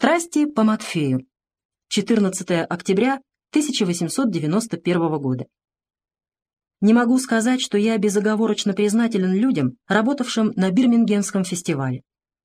Страсти по Матфею. 14 октября 1891 года. Не могу сказать, что я безоговорочно признателен людям, работавшим на Бирмингемском фестивале.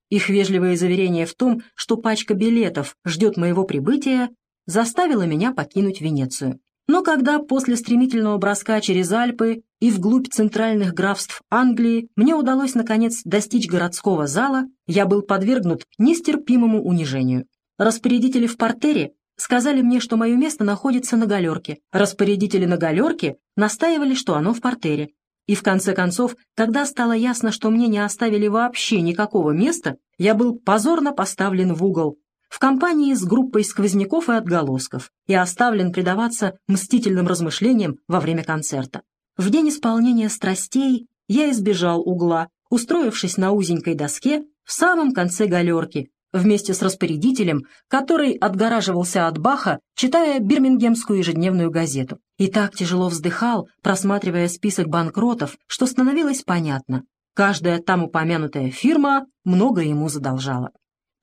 Их вежливое заверение в том, что пачка билетов ждет моего прибытия, заставило меня покинуть Венецию. Но когда после стремительного броска через Альпы и вглубь центральных графств Англии мне удалось, наконец, достичь городского зала, я был подвергнут нестерпимому унижению. Распорядители в портере сказали мне, что мое место находится на галерке. Распорядители на галерке настаивали, что оно в портере. И в конце концов, когда стало ясно, что мне не оставили вообще никакого места, я был позорно поставлен в угол, в компании с группой сквозняков и отголосков, и оставлен предаваться мстительным размышлениям во время концерта. В день исполнения страстей я избежал угла, устроившись на узенькой доске в самом конце галерки, вместе с распорядителем, который отгораживался от Баха, читая бирмингемскую ежедневную газету. И так тяжело вздыхал, просматривая список банкротов, что становилось понятно. Каждая там упомянутая фирма много ему задолжала.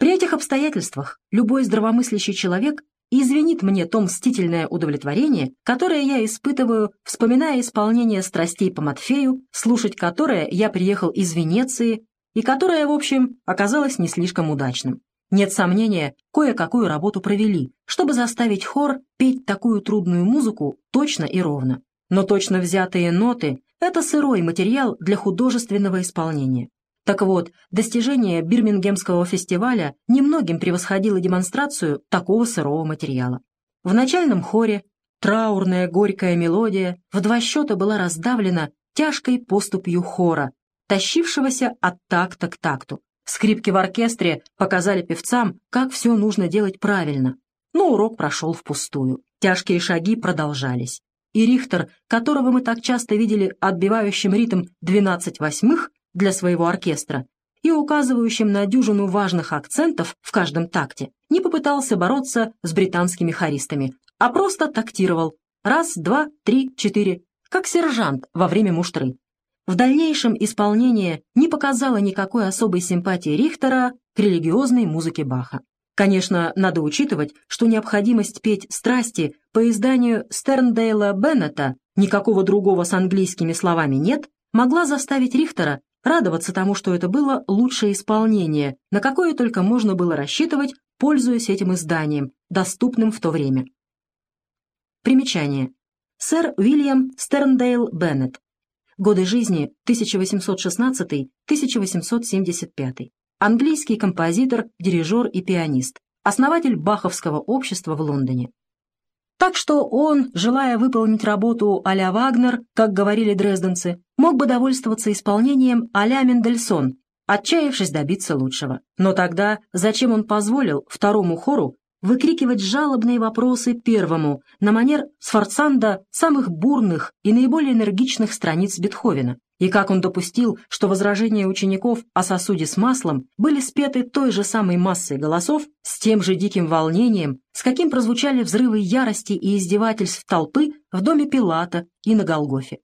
При этих обстоятельствах любой здравомыслящий человек извинит мне то мстительное удовлетворение, которое я испытываю, вспоминая исполнение страстей по Матфею, слушать которое я приехал из Венеции и которое, в общем, оказалось не слишком удачным. Нет сомнения, кое-какую работу провели, чтобы заставить хор петь такую трудную музыку точно и ровно. Но точно взятые ноты — это сырой материал для художественного исполнения. Так вот, достижение Бирмингемского фестиваля немногим превосходило демонстрацию такого сырого материала. В начальном хоре траурная горькая мелодия в два счета была раздавлена тяжкой поступью хора, тащившегося от такта к такту. Скрипки в оркестре показали певцам, как все нужно делать правильно, но урок прошел впустую. Тяжкие шаги продолжались. И Рихтер, которого мы так часто видели отбивающим ритм 12 восьмых, для своего оркестра и указывающим на дюжину важных акцентов в каждом такте, не попытался бороться с британскими хористами, а просто тактировал раз, два, три, четыре, как сержант во время муштры. В дальнейшем исполнение не показало никакой особой симпатии Рихтера к религиозной музыке Баха. Конечно, надо учитывать, что необходимость петь «Страсти» по изданию Стерндейла Беннета, никакого другого с английскими словами нет, могла заставить Рихтера радоваться тому, что это было лучшее исполнение, на какое только можно было рассчитывать, пользуясь этим изданием, доступным в то время. Примечание. Сэр Уильям Стерндейл Беннет. Годы жизни 1816-1875. Английский композитор, дирижер и пианист. Основатель Баховского общества в Лондоне. Так что он, желая выполнить работу а-ля Вагнер, как говорили дрезденцы, мог бы довольствоваться исполнением а-ля Мендельсон, отчаявшись добиться лучшего. Но тогда зачем он позволил второму хору выкрикивать жалобные вопросы первому на манер Сфорцанда самых бурных и наиболее энергичных страниц Бетховена? и как он допустил, что возражения учеников о сосуде с маслом были спеты той же самой массой голосов с тем же диким волнением, с каким прозвучали взрывы ярости и издевательств толпы в доме Пилата и на Голгофе.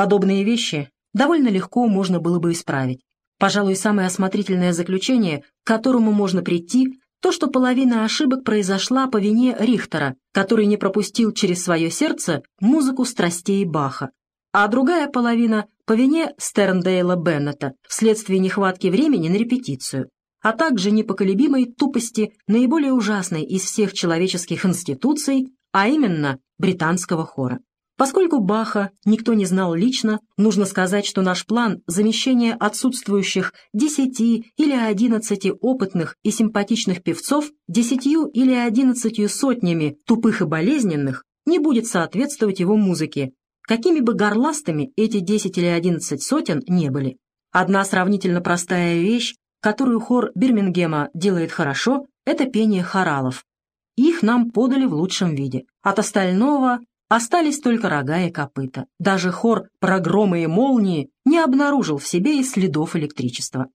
Подобные вещи довольно легко можно было бы исправить. Пожалуй, самое осмотрительное заключение, к которому можно прийти, то, что половина ошибок произошла по вине Рихтера, который не пропустил через свое сердце музыку страстей Баха, а другая половина по вине Стерндейла Беннета вследствие нехватки времени на репетицию, а также непоколебимой тупости наиболее ужасной из всех человеческих институций, а именно британского хора. Поскольку Баха никто не знал лично, нужно сказать, что наш план замещения отсутствующих десяти или одиннадцати опытных и симпатичных певцов десятью или одиннадцатью сотнями тупых и болезненных не будет соответствовать его музыке, какими бы горластыми эти десять или одиннадцать сотен не были. Одна сравнительно простая вещь, которую хор Бирмингема делает хорошо, это пение хоралов. Их нам подали в лучшем виде. От остального остались только рога и копыта. Даже хор «Прогромы и молнии» не обнаружил в себе и следов электричества.